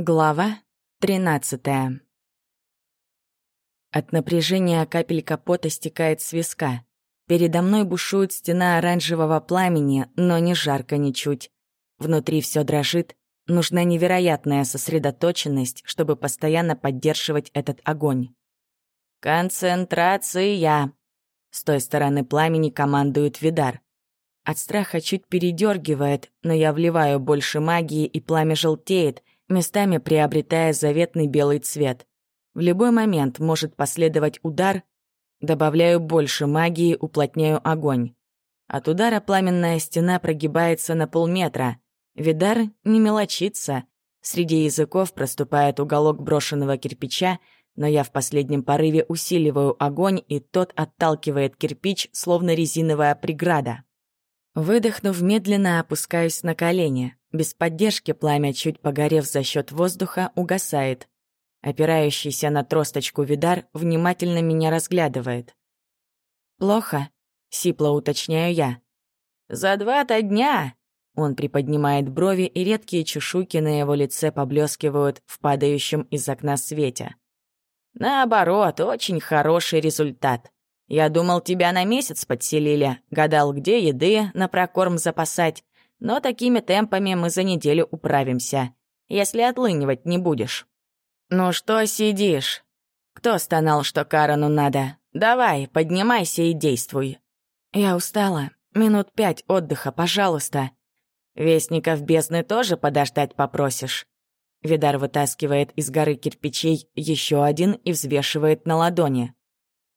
Глава 13 От напряжения капелька пота стекает с виска. Передо мной бушует стена оранжевого пламени, но не жарко ничуть. Внутри все дрожит. Нужна невероятная сосредоточенность, чтобы постоянно поддерживать этот огонь. «Концентрация!» С той стороны пламени командует Видар. От страха чуть передергивает, но я вливаю больше магии, и пламя желтеет, местами приобретая заветный белый цвет. В любой момент может последовать удар, добавляю больше магии, уплотняю огонь. От удара пламенная стена прогибается на полметра. Видар не мелочится. Среди языков проступает уголок брошенного кирпича, но я в последнем порыве усиливаю огонь, и тот отталкивает кирпич, словно резиновая преграда. Выдохнув, медленно опускаюсь на колени. Без поддержки пламя, чуть погорев за счет воздуха, угасает. Опирающийся на тросточку Видар внимательно меня разглядывает. «Плохо?» — сипло уточняю я. «За два-то дня!» Он приподнимает брови, и редкие чешуйки на его лице поблескивают в падающем из окна свете. «Наоборот, очень хороший результат. Я думал, тебя на месяц подселили, гадал, где еды на прокорм запасать, но такими темпами мы за неделю управимся, если отлынивать не будешь. Ну что сидишь? Кто стонал, что Карану надо? Давай, поднимайся и действуй. Я устала. Минут пять отдыха, пожалуйста. Вестников бездны тоже подождать попросишь? Видар вытаскивает из горы кирпичей еще один и взвешивает на ладони.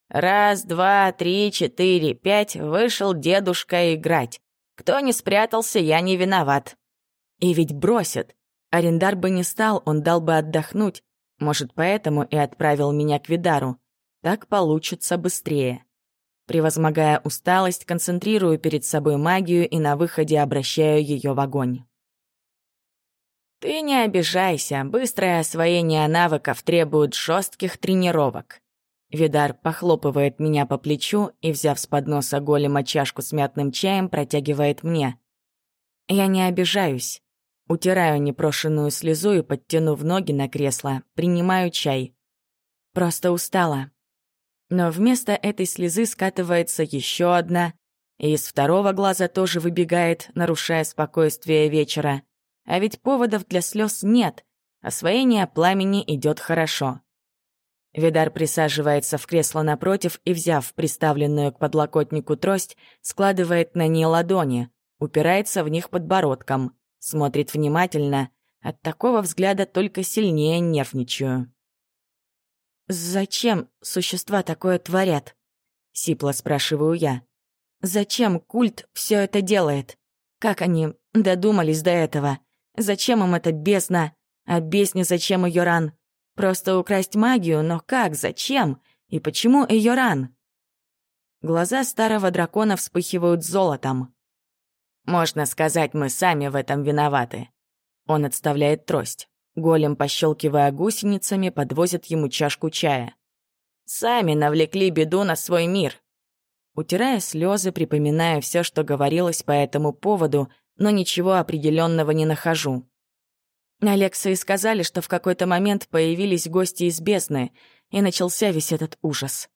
Раз, два, три, четыре, пять, вышел дедушка играть. Кто не спрятался, я не виноват. И ведь бросят. Арендар бы не стал, он дал бы отдохнуть. Может, поэтому и отправил меня к Видару. Так получится быстрее. Превозмогая усталость, концентрирую перед собой магию и на выходе обращаю ее в огонь. Ты не обижайся, быстрое освоение навыков требует жестких тренировок. Видар похлопывает меня по плечу и, взяв с подноса голема чашку с мятным чаем, протягивает мне. Я не обижаюсь. Утираю непрошенную слезу и, подтянув ноги на кресло, принимаю чай. Просто устала. Но вместо этой слезы скатывается еще одна, и из второго глаза тоже выбегает, нарушая спокойствие вечера. А ведь поводов для слез нет, освоение пламени идет хорошо. Видар присаживается в кресло напротив и, взяв приставленную к подлокотнику трость, складывает на ней ладони, упирается в них подбородком, смотрит внимательно. От такого взгляда только сильнее нервничаю. «Зачем существа такое творят?» — сипло спрашиваю я. «Зачем культ все это делает? Как они додумались до этого? Зачем им это бездна? А бездне зачем ее ран? Просто украсть магию, но как, зачем? И почему ее ран? Глаза старого дракона вспыхивают золотом. Можно сказать, мы сами в этом виноваты. Он отставляет трость. Голем, пощелкивая гусеницами, подвозит ему чашку чая. Сами навлекли беду на свой мир. Утирая слезы, припоминая все, что говорилось по этому поводу, но ничего определенного не нахожу. Алекса сказали, что в какой-то момент появились гости из бездны, и начался весь этот ужас.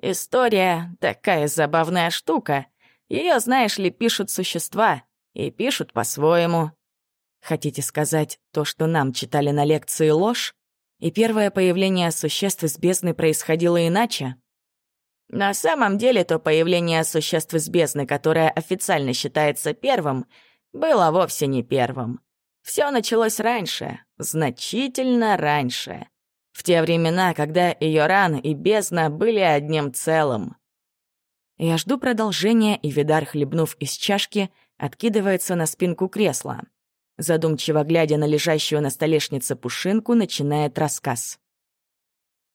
История — такая забавная штука. Ее, знаешь ли, пишут существа, и пишут по-своему. Хотите сказать, то, что нам читали на лекции, ложь? И первое появление существ из бездны происходило иначе? На самом деле, то появление существ из бездны, которое официально считается первым, было вовсе не первым. Все началось раньше, значительно раньше. В те времена, когда Йоран и бездна были одним целым. Я жду продолжения, и Видар, хлебнув из чашки, откидывается на спинку кресла. Задумчиво глядя на лежащую на столешнице пушинку, начинает рассказ.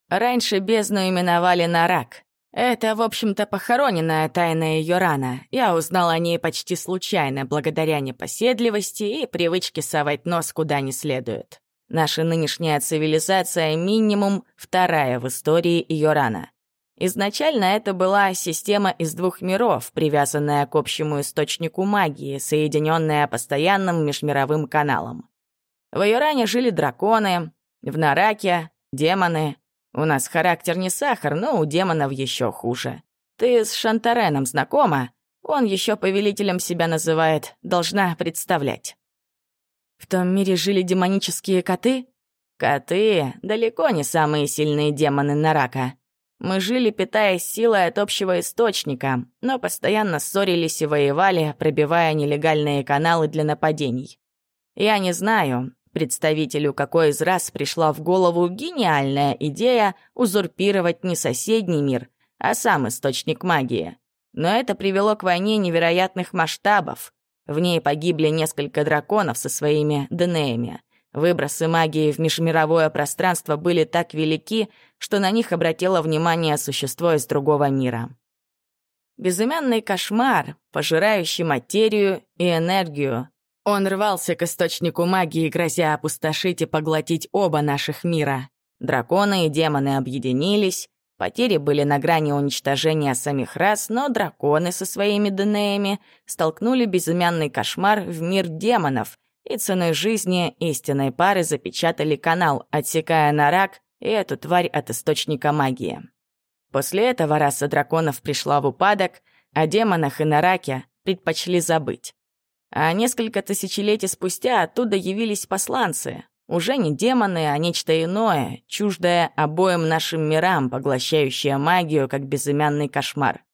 Раньше бездну именовали Нарак. Это, в общем-то, похороненная тайна ее рана. Я узнал о ней почти случайно, благодаря непоседливости и привычке совать нос куда не следует. Наша нынешняя цивилизация минимум вторая в истории ее рана. Изначально это была система из двух миров, привязанная к общему источнику магии, соединенная постоянным межмировым каналом. В Айоране жили драконы, в Нараке — демоны. У нас характер не сахар, но у демонов еще хуже. Ты с Шантареном знакома? Он еще повелителем себя называет, должна представлять. В том мире жили демонические коты? Коты — далеко не самые сильные демоны Нарака. Мы жили, питаясь силой от общего источника, но постоянно ссорились и воевали, пробивая нелегальные каналы для нападений. Я не знаю, представителю какой из раз пришла в голову гениальная идея узурпировать не соседний мир, а сам источник магии. Но это привело к войне невероятных масштабов. В ней погибли несколько драконов со своими Денеями. Выбросы магии в межмировое пространство были так велики, что на них обратило внимание существо из другого мира. Безымянный кошмар, пожирающий материю и энергию. Он рвался к источнику магии, грозя опустошить и поглотить оба наших мира. Драконы и демоны объединились, Потери были на грани уничтожения самих рас, но драконы со своими Денеями столкнули безымянный кошмар в мир демонов и ценой жизни истинной пары запечатали канал, отсекая на рак и эту тварь от источника магии. После этого раса драконов пришла в упадок, о демонах и Нараке предпочли забыть. А несколько тысячелетий спустя оттуда явились посланцы, уже не демоны, а нечто иное, чуждое обоим нашим мирам, поглощающее магию, как безымянный кошмар.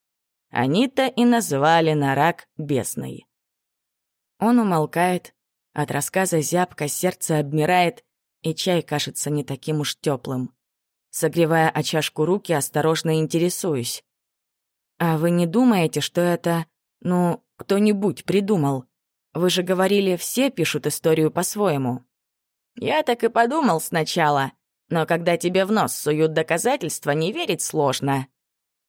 Они-то и называли Нарак бесной. Он умолкает, от рассказа зябко сердце обмирает, и чай кажется не таким уж теплым. Согревая о чашку руки, осторожно интересуюсь. «А вы не думаете, что это, ну, кто-нибудь придумал? Вы же говорили, все пишут историю по-своему». Я так и подумал сначала, но когда тебе в нос суют доказательства, не верить сложно.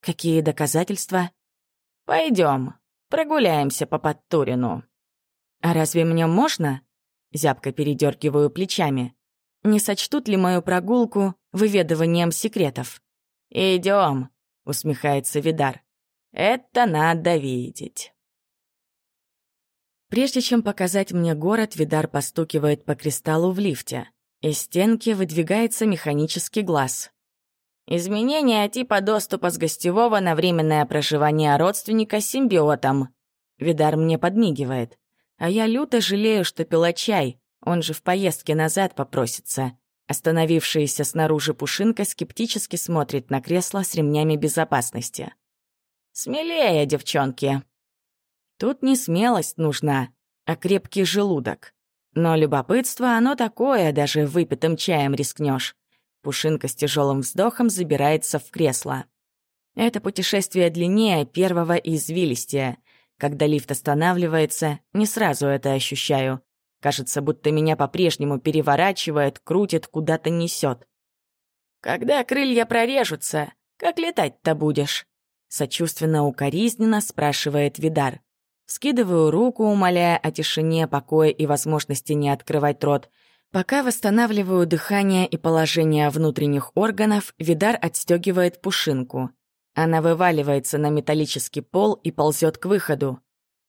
Какие доказательства? Пойдем, прогуляемся по Подтурину. А разве мне можно? Зябко передергиваю плечами. Не сочтут ли мою прогулку выведыванием секретов? Идем, усмехается Видар. Это надо видеть. Прежде чем показать мне город, Видар постукивает по кристаллу в лифте. Из стенки выдвигается механический глаз. Изменение типа доступа с гостевого на временное проживание родственника с симбиотом. Видар мне подмигивает. А я люто жалею, что пила чай, он же в поездке назад попросится. Остановившаяся снаружи Пушинка скептически смотрит на кресло с ремнями безопасности. «Смелее, девчонки!» Тут не смелость нужна, а крепкий желудок. Но любопытство, оно такое, даже выпитым чаем рискнешь. Пушинка с тяжелым вздохом забирается в кресло. Это путешествие длиннее первого и извилистее. Когда лифт останавливается, не сразу это ощущаю. Кажется, будто меня по-прежнему переворачивает, крутит, куда-то несет. «Когда крылья прорежутся, как летать-то будешь?» Сочувственно укоризненно спрашивает Видар. Скидываю руку, умоляя о тишине, покое и возможности не открывать рот. Пока восстанавливаю дыхание и положение внутренних органов, Видар отстегивает пушинку. Она вываливается на металлический пол и ползет к выходу.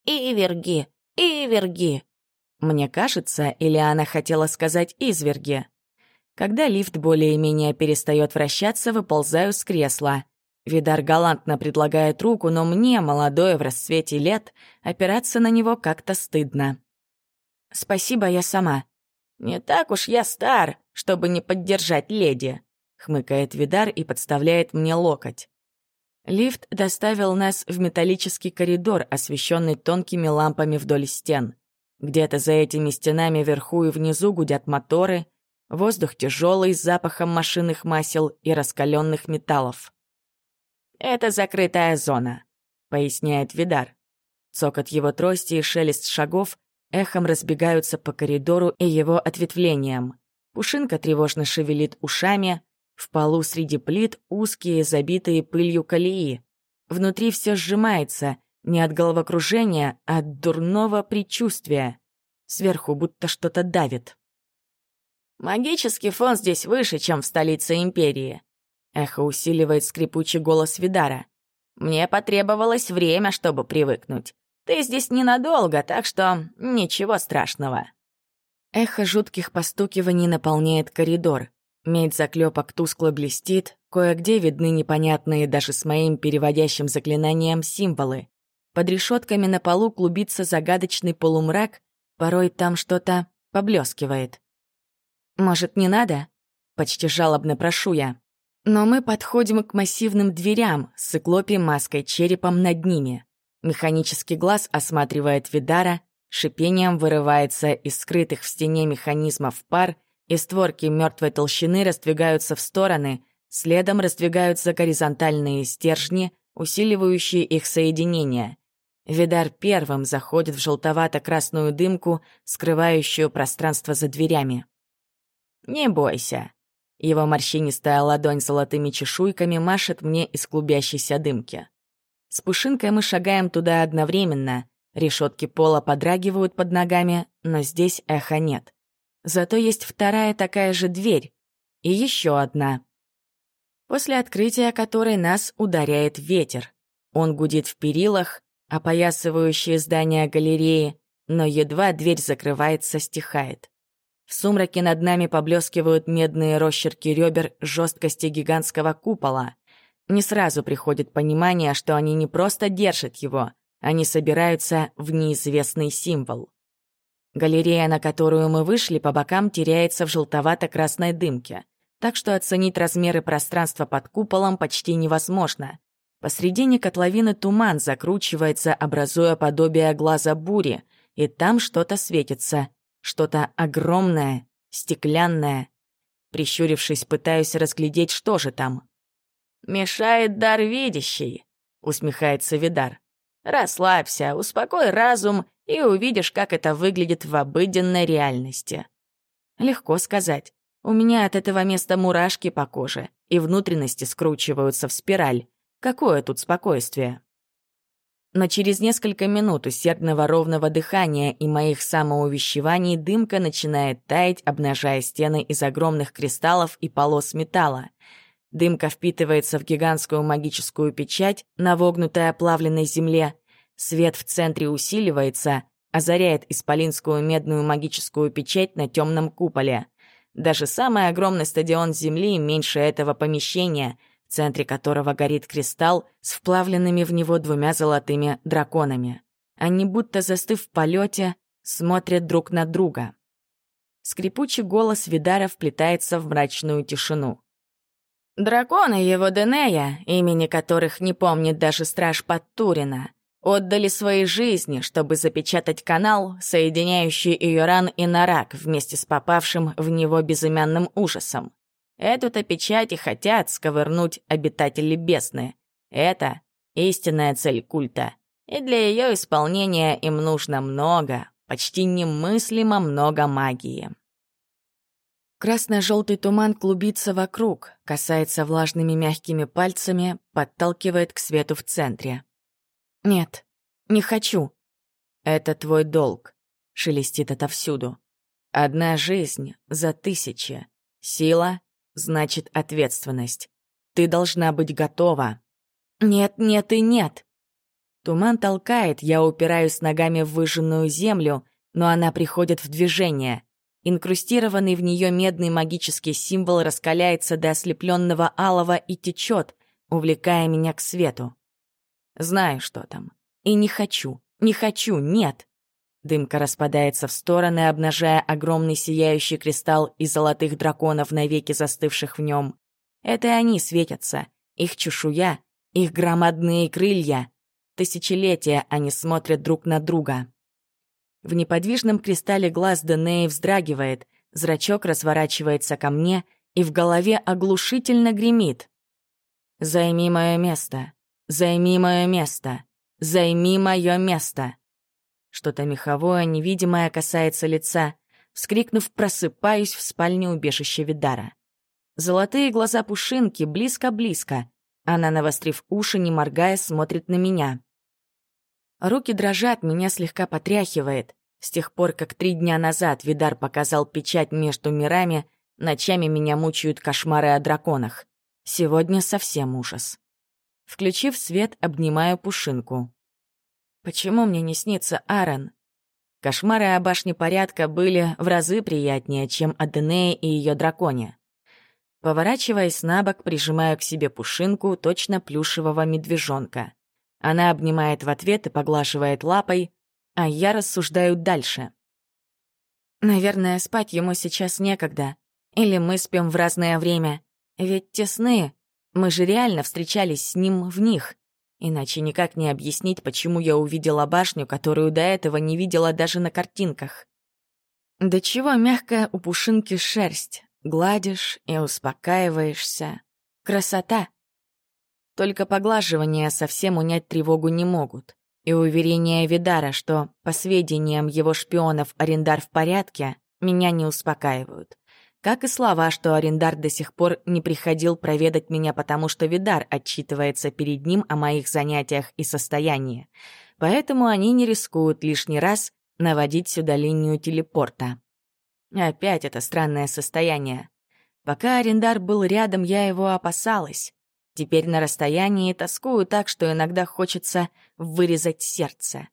«Иверги! Иверги!» Мне кажется, или она хотела сказать «изверги». Когда лифт более-менее перестает вращаться, выползаю с кресла. Видар галантно предлагает руку, но мне, молодой в расцвете лет, опираться на него как-то стыдно. «Спасибо, я сама». «Не так уж я стар, чтобы не поддержать леди», — хмыкает Видар и подставляет мне локоть. Лифт доставил нас в металлический коридор, освещенный тонкими лампами вдоль стен. Где-то за этими стенами вверху и внизу гудят моторы, воздух тяжелый с запахом машинных масел и раскаленных металлов. «Это закрытая зона», — поясняет Видар. Цокот его трости и шелест шагов эхом разбегаются по коридору и его ответвлениям. Пушинка тревожно шевелит ушами, в полу среди плит узкие, забитые пылью колеи. Внутри все сжимается, не от головокружения, а от дурного предчувствия. Сверху будто что-то давит. Магический фон здесь выше, чем в столице Империи. Эхо усиливает скрипучий голос Видара. «Мне потребовалось время, чтобы привыкнуть. Ты здесь ненадолго, так что ничего страшного». Эхо жутких постукиваний наполняет коридор. Медь заклепок тускло блестит, кое-где видны непонятные даже с моим переводящим заклинанием символы. Под решетками на полу клубится загадочный полумрак, порой там что-то поблескивает. «Может, не надо?» — почти жалобно прошу я. Но мы подходим к массивным дверям с циклопием маской черепом над ними. Механический глаз осматривает Видара, шипением вырывается из скрытых в стене механизмов пар, и створки мертвой толщины раздвигаются в стороны, следом раздвигаются горизонтальные стержни, усиливающие их соединение. Видар первым заходит в желтовато-красную дымку, скрывающую пространство за дверями. «Не бойся». Его морщинистая ладонь с золотыми чешуйками машет мне из клубящейся дымки. С Пушинкой мы шагаем туда одновременно. Решетки пола подрагивают под ногами, но здесь эха нет. Зато есть вторая такая же дверь. И еще одна. После открытия которой нас ударяет ветер. Он гудит в перилах, опоясывающие здание галереи, но едва дверь закрывается, стихает. В сумраке над нами поблескивают медные росчерки ребер жесткости гигантского купола. Не сразу приходит понимание, что они не просто держат его, они собираются в неизвестный символ. Галерея, на которую мы вышли, по бокам теряется в желтовато-красной дымке, так что оценить размеры пространства под куполом почти невозможно. Посредине котловины туман закручивается, образуя подобие глаза бури, и там что-то светится, что-то огромное, стеклянное. Прищурившись, пытаюсь разглядеть, что же там. «Мешает дар видящий», — усмехается Видар. «Расслабься, успокой разум и увидишь, как это выглядит в обыденной реальности». Легко сказать. У меня от этого места мурашки по коже, и внутренности скручиваются в спираль. Какое тут спокойствие? Но через несколько минут усердного ровного дыхания и моих самоувещеваний дымка начинает таять, обнажая стены из огромных кристаллов и полос металла. Дымка впитывается в гигантскую магическую печать на вогнутой оплавленной земле. Свет в центре усиливается, озаряет исполинскую медную магическую печать на темном куполе. Даже самый огромный стадион Земли меньше этого помещения — в центре которого горит кристалл с вплавленными в него двумя золотыми драконами. Они, будто застыв в полете, смотрят друг на друга. Скрипучий голос Видара вплетается в мрачную тишину. «Драконы его Денея, имени которых не помнит даже страж Подтурина, отдали свои жизни, чтобы запечатать канал, соединяющий Иоран и Нарак вместе с попавшим в него безымянным ужасом. Эту-то печать и хотят сковырнуть обитатели бесны. Это истинная цель культа. И для ее исполнения им нужно много, почти немыслимо много магии. Красно-желтый туман клубится вокруг, касается влажными мягкими пальцами, подталкивает к свету в центре. «Нет, не хочу». «Это твой долг», — шелестит отовсюду. «Одна жизнь за тысячи. Сила значит ответственность. Ты должна быть готова. Нет, нет и нет. Туман толкает, я упираюсь ногами в выжженную землю, но она приходит в движение. Инкрустированный в нее медный магический символ раскаляется до ослепленного алого и течет, увлекая меня к свету. Знаю, что там. И не хочу, не хочу, нет. Дымка распадается в стороны, обнажая огромный сияющий кристалл из золотых драконов, навеки застывших в нем. Это они светятся, их чешуя, их громадные крылья. Тысячелетия они смотрят друг на друга. В неподвижном кристалле глаз Денеи вздрагивает, зрачок разворачивается ко мне, и в голове оглушительно гремит. «Займи мое место! Займи мое место! Займи мое место!» Что-то меховое, невидимое касается лица. Вскрикнув, просыпаюсь в спальне убежища Видара. Золотые глаза Пушинки близко-близко. Она, навострив уши, не моргая, смотрит на меня. Руки дрожат, меня слегка потряхивает. С тех пор, как три дня назад Видар показал печать между мирами, ночами меня мучают кошмары о драконах. Сегодня совсем ужас. Включив свет, обнимаю Пушинку. Почему мне не снится Аарон? Кошмары о башне порядка были в разы приятнее, чем о Денее и ее драконе. Поворачиваясь на бок, прижимаю к себе пушинку точно плюшевого медвежонка. Она обнимает в ответ и поглаживает лапой, а я рассуждаю дальше. Наверное, спать ему сейчас некогда. Или мы спим в разное время. Ведь те сны, мы же реально встречались с ним в них. Иначе никак не объяснить, почему я увидела башню, которую до этого не видела даже на картинках. До чего мягкая у пушинки шерсть. Гладишь и успокаиваешься. Красота. Только поглаживания совсем унять тревогу не могут. И уверение Видара, что, по сведениям его шпионов, арендар в порядке, меня не успокаивают. Как и слова, что арендар до сих пор не приходил проведать меня, потому что Видар отчитывается перед ним о моих занятиях и состоянии. Поэтому они не рискуют лишний раз наводить сюда линию телепорта. Опять это странное состояние. Пока арендар был рядом, я его опасалась. Теперь на расстоянии тоскую так, что иногда хочется вырезать сердце.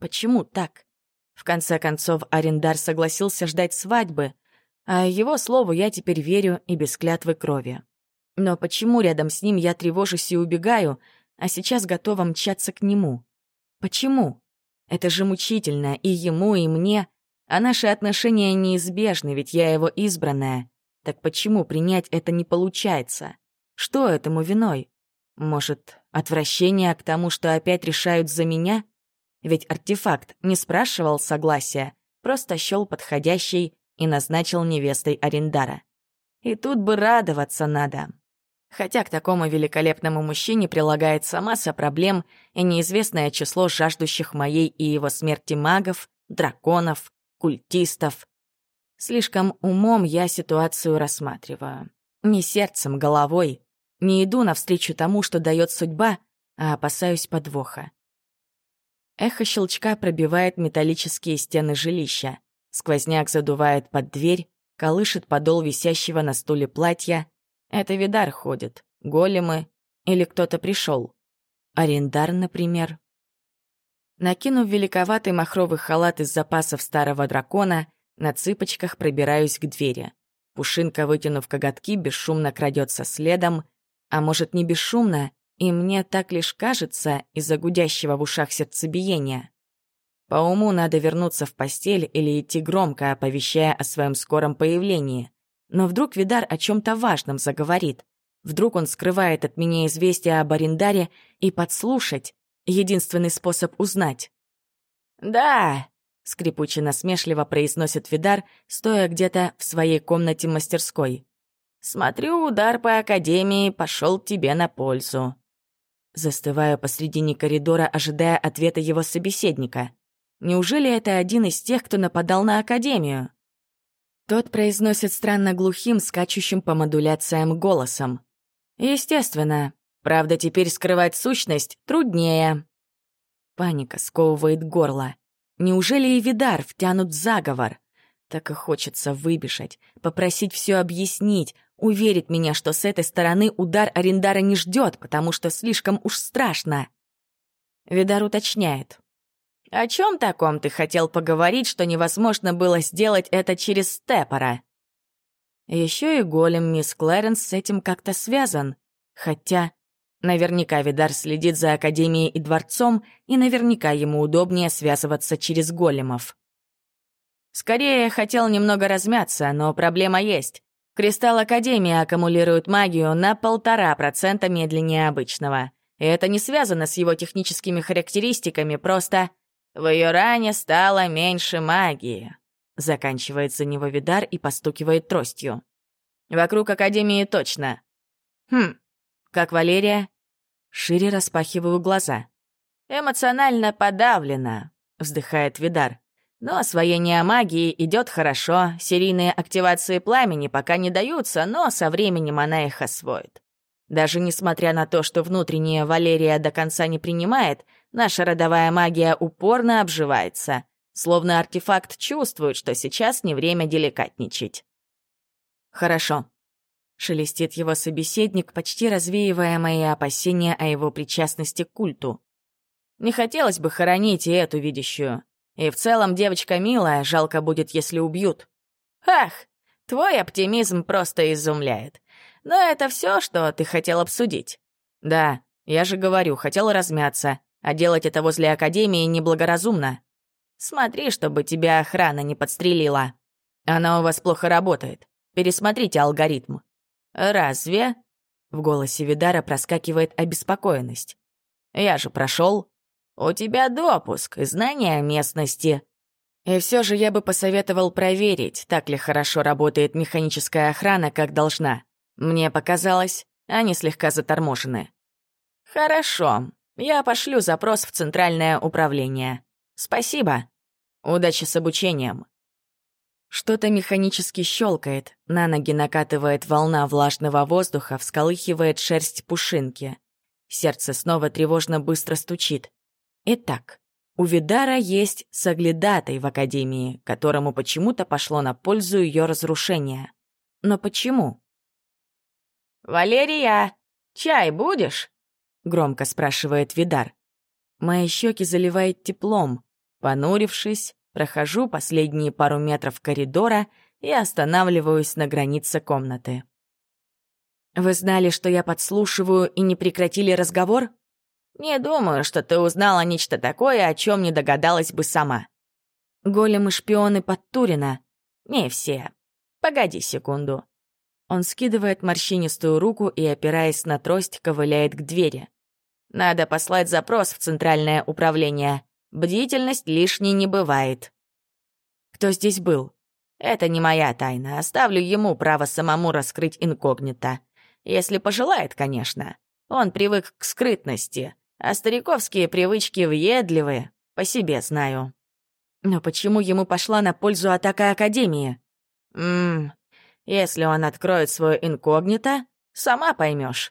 Почему так? В конце концов, арендар согласился ждать свадьбы — а его слову я теперь верю и без клятвы крови. Но почему рядом с ним я тревожусь и убегаю, а сейчас готова мчаться к нему? Почему? Это же мучительно и ему, и мне, а наши отношения неизбежны, ведь я его избранная. Так почему принять это не получается? Что этому виной? Может, отвращение к тому, что опять решают за меня? Ведь артефакт не спрашивал согласия, просто счёл подходящей и назначил невестой Арендара. И тут бы радоваться надо. Хотя к такому великолепному мужчине прилагается масса проблем и неизвестное число жаждущих моей и его смерти магов, драконов, культистов. Слишком умом я ситуацию рассматриваю. Не сердцем, головой. Не иду навстречу тому, что дает судьба, а опасаюсь подвоха. Эхо щелчка пробивает металлические стены жилища. Сквозняк задувает под дверь, колышет подол висящего на стуле платья. Это Видар ходит, големы или кто-то пришел. Арендар, например. Накинув великоватый махровый халат из запасов старого дракона, на цыпочках пробираюсь к двери. Пушинка, вытянув коготки, бесшумно крадется следом, а может, не бесшумно, и мне так лишь кажется из-за гудящего в ушах сердцебиения. По уму надо вернуться в постель или идти громко, оповещая о своем скором появлении. Но вдруг Видар о чем то важном заговорит. Вдруг он скрывает от меня известие об Арендаре и подслушать — единственный способ узнать. «Да», — скрипуче насмешливо произносит Видар, стоя где-то в своей комнате-мастерской. «Смотрю, удар по Академии пошел тебе на пользу». Застываю посредине коридора, ожидая ответа его собеседника — Неужели это один из тех, кто нападал на Академию? Тот произносит странно глухим, скачущим по модуляциям голосом. Естественно. Правда, теперь скрывать сущность труднее. Паника сковывает горло. Неужели и Видар втянут в заговор? Так и хочется выбежать, попросить все объяснить, уверить меня, что с этой стороны удар Арендара не ждет, потому что слишком уж страшно. Видар уточняет. О чем таком ты хотел поговорить, что невозможно было сделать это через Степора? Еще и голем мисс Клэренс с этим как-то связан. Хотя наверняка Видар следит за Академией и Дворцом, и наверняка ему удобнее связываться через големов. Скорее, я хотел немного размяться, но проблема есть. Кристалл Академии аккумулирует магию на полтора процента медленнее обычного. И это не связано с его техническими характеристиками, просто в ее ране стало меньше магии. Заканчивает за него Видар и постукивает тростью. Вокруг Академии точно. Хм, как Валерия? Шире распахиваю глаза. Эмоционально подавлена, вздыхает Видар. Но освоение магии идет хорошо, серийные активации пламени пока не даются, но со временем она их освоит. Даже несмотря на то, что внутренняя Валерия до конца не принимает, наша родовая магия упорно обживается, словно артефакт чувствует, что сейчас не время деликатничать. «Хорошо», — шелестит его собеседник, почти развеивая мои опасения о его причастности к культу. «Не хотелось бы хоронить и эту видящую. И в целом девочка милая, жалко будет, если убьют. Ах, твой оптимизм просто изумляет. Но это все, что ты хотел обсудить. Да, я же говорю, хотел размяться, а делать это возле Академии неблагоразумно. Смотри, чтобы тебя охрана не подстрелила. Она у вас плохо работает. Пересмотрите алгоритм. Разве? В голосе Видара проскакивает обеспокоенность. Я же прошел. У тебя допуск и знания местности. И все же я бы посоветовал проверить, так ли хорошо работает механическая охрана, как должна. Мне показалось, они слегка заторможены. Хорошо, я пошлю запрос в Центральное управление. Спасибо. Удачи с обучением. Что-то механически щелкает, на ноги накатывает волна влажного воздуха, всколыхивает шерсть пушинки. Сердце снова тревожно быстро стучит. Итак, у Видара есть соглядатай в Академии, которому почему-то пошло на пользу ее разрушения. Но почему? «Валерия, чай будешь?» — громко спрашивает Видар. Мои щеки заливает теплом. Понурившись, прохожу последние пару метров коридора и останавливаюсь на границе комнаты. «Вы знали, что я подслушиваю и не прекратили разговор?» «Не думаю, что ты узнала нечто такое, о чем не догадалась бы сама». «Големы-шпионы Подтурина?» «Не все. Погоди секунду». Он скидывает морщинистую руку и, опираясь на трость, ковыляет к двери. «Надо послать запрос в Центральное управление. Бдительность лишней не бывает». «Кто здесь был?» «Это не моя тайна. Оставлю ему право самому раскрыть инкогнито. Если пожелает, конечно. Он привык к скрытности, а стариковские привычки въедливые, по себе знаю. Но почему ему пошла на пользу атака Академии? Ммм, если он откроет свое инкогнито, сама поймешь.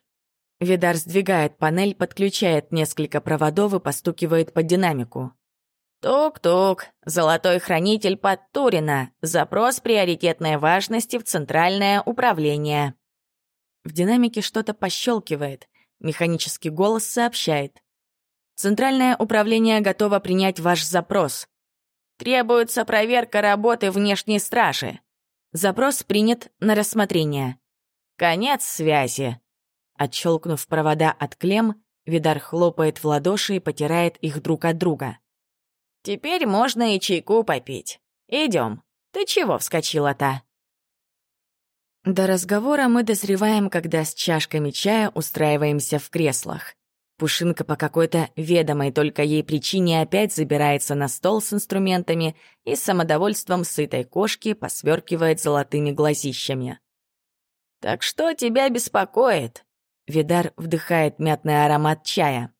Видар сдвигает панель, подключает несколько проводов и постукивает по динамику. «Тук-тук, золотой хранитель Подтурина, запрос приоритетной важности в Центральное управление». В динамике что-то пощелкивает. Механический голос сообщает. «Центральное управление готово принять ваш запрос. Требуется проверка работы внешней стражи. Запрос принят на рассмотрение. Конец связи». Отщелкнув провода от клем, Видар хлопает в ладоши и потирает их друг от друга. «Теперь можно и чайку попить. Идем. Ты чего вскочила-то?» До разговора мы дозреваем, когда с чашками чая устраиваемся в креслах. Пушинка по какой-то ведомой только ей причине опять забирается на стол с инструментами и с самодовольством сытой кошки посверкивает золотыми глазищами. «Так что тебя беспокоит?» Видар вдыхает мятный аромат чая.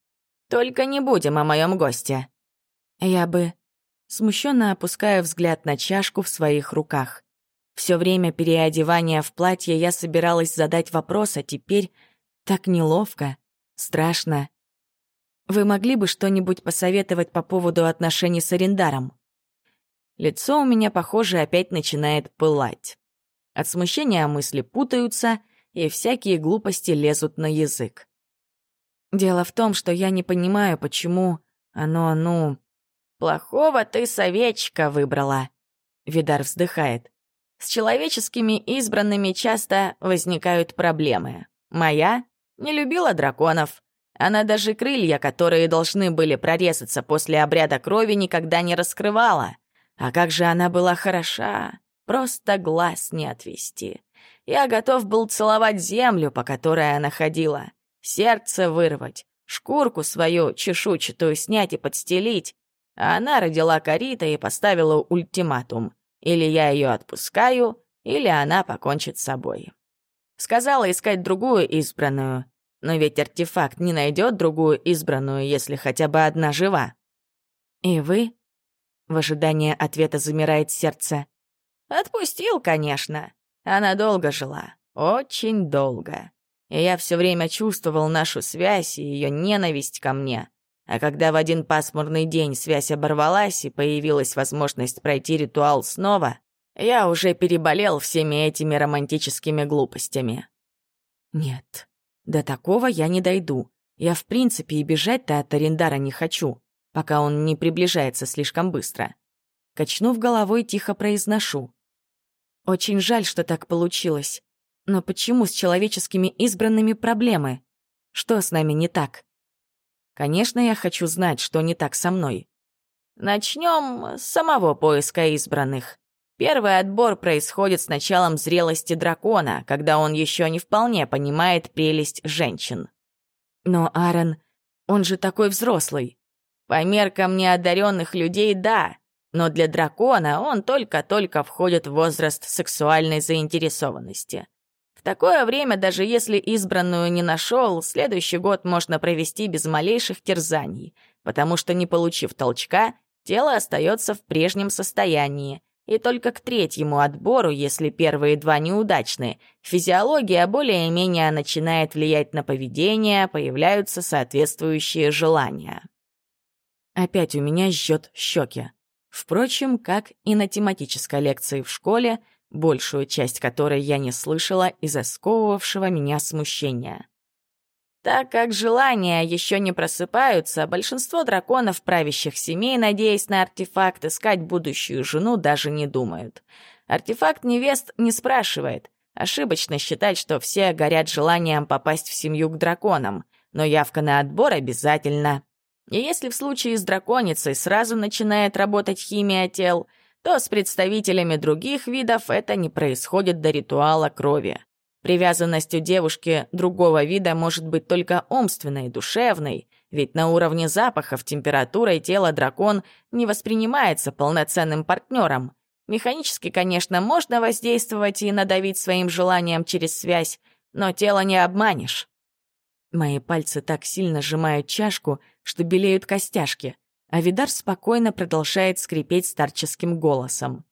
«Только не будем о моем госте». Я бы... Смущенно опускаю взгляд на чашку в своих руках. Все время переодевания в платье я собиралась задать вопрос, а теперь так неловко, страшно. Вы могли бы что-нибудь посоветовать по поводу отношений с арендаром? Лицо у меня, похоже, опять начинает пылать. От смущения мысли путаются, и всякие глупости лезут на язык. Дело в том, что я не понимаю, почему оно, ну... «Плохого ты советчика выбрала», — Видар вздыхает. С человеческими избранными часто возникают проблемы. Моя не любила драконов. Она даже крылья, которые должны были прорезаться после обряда крови, никогда не раскрывала. А как же она была хороша! Просто глаз не отвести. Я готов был целовать землю, по которой она ходила, сердце вырвать, шкурку свою чешуйчатую снять и подстелить. А она родила Карита и поставила ультиматум — или я ее отпускаю, или она покончит с собой. Сказала искать другую избранную, но ведь артефакт не найдет другую избранную, если хотя бы одна жива. И вы? В ожидании ответа замирает сердце. Отпустил, конечно. Она долго жила, очень долго. И я все время чувствовал нашу связь и ее ненависть ко мне. А когда в один пасмурный день связь оборвалась и появилась возможность пройти ритуал снова, я уже переболел всеми этими романтическими глупостями. Нет, до такого я не дойду. Я в принципе и бежать-то от Арендара не хочу. пока он не приближается слишком быстро. Качнув головой, тихо произношу. «Очень жаль, что так получилось. Но почему с человеческими избранными проблемы? Что с нами не так?» Конечно, я хочу знать, что не так со мной. Начнем с самого поиска избранных. Первый отбор происходит с началом зрелости дракона, когда он еще не вполне понимает прелесть женщин. Но Аарон, он же такой взрослый. По меркам неодаренных людей, да, но для дракона он только-только входит в возраст сексуальной заинтересованности. В такое время, даже если избранную не нашел, следующий год можно провести без малейших терзаний, потому что, не получив толчка, тело остается в прежнем состоянии, и только к третьему отбору, если первые два неудачны, физиология более-менее начинает влиять на поведение, появляются соответствующие желания. Опять у меня жжет щеки. Впрочем, как и на тематической лекции в школе, большую часть которой я не слышала из-за сковывавшего меня смущения. Так как желания еще не просыпаются, большинство драконов правящих семей, надеясь на артефакт, искать будущую жену даже не думают. Артефакт невест не спрашивает. Ошибочно считать, что все горят желанием попасть в семью к драконам, но явка на отбор обязательно. И если в случае с драконицей сразу начинает работать химия тел, то с представителями других видов это не происходит до ритуала крови. Привязанность у девушки другого вида может быть только умственной, душевной, ведь на уровне запахов, температурой тела дракон не воспринимается полноценным партнером. Механически, конечно, можно воздействовать и надавить своим желанием через связь, но тело не обманешь. Мои пальцы так сильно сжимают чашку, что белеют костяшки, а Видар спокойно продолжает скрипеть старческим голосом.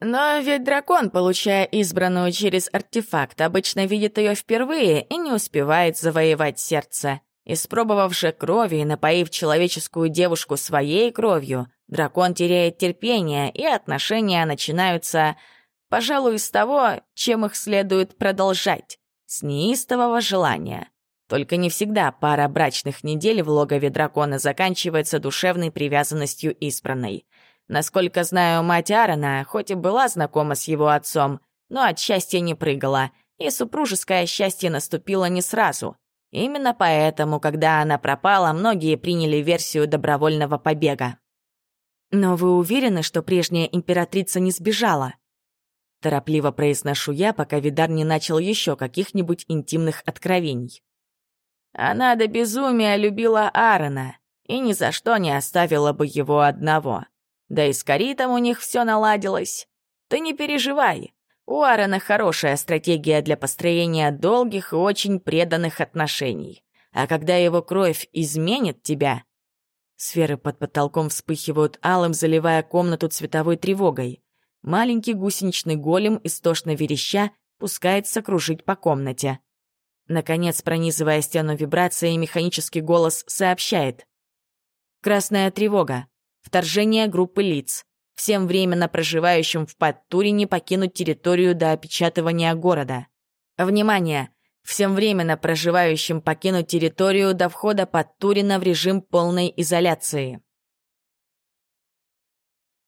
Но ведь дракон, получая избранную через артефакт, обычно видит ее впервые и не успевает завоевать сердце. Испробовав же крови и напоив человеческую девушку своей кровью, дракон теряет терпение, и отношения начинаются, пожалуй, с того, чем их следует продолжать, с неистового желания. Только не всегда пара брачных недель в логове дракона заканчивается душевной привязанностью избранной — Насколько знаю, мать Аарона, хоть и была знакома с его отцом, но от счастья не прыгала, и супружеское счастье наступило не сразу. Именно поэтому, когда она пропала, многие приняли версию добровольного побега. «Но вы уверены, что прежняя императрица не сбежала?» Торопливо произношу я, пока Видар не начал еще каких-нибудь интимных откровений. Она до безумия любила Аарона и ни за что не оставила бы его одного. Да и с Каритом у них все наладилось. Ты не переживай. У Аарона хорошая стратегия для построения долгих и очень преданных отношений. А когда его кровь изменит тебя... Сферы под потолком вспыхивают алым, заливая комнату цветовой тревогой. Маленький гусеничный голем, истошно вереща, пускается кружить по комнате. Наконец, пронизывая стену вибрации, механический голос сообщает. «Красная тревога. Вторжение группы лиц. Всем временно проживающим в Подтурине покинуть территорию до опечатывания города. Внимание! Всем временно проживающим покинуть территорию до входа Подтурина в режим полной изоляции.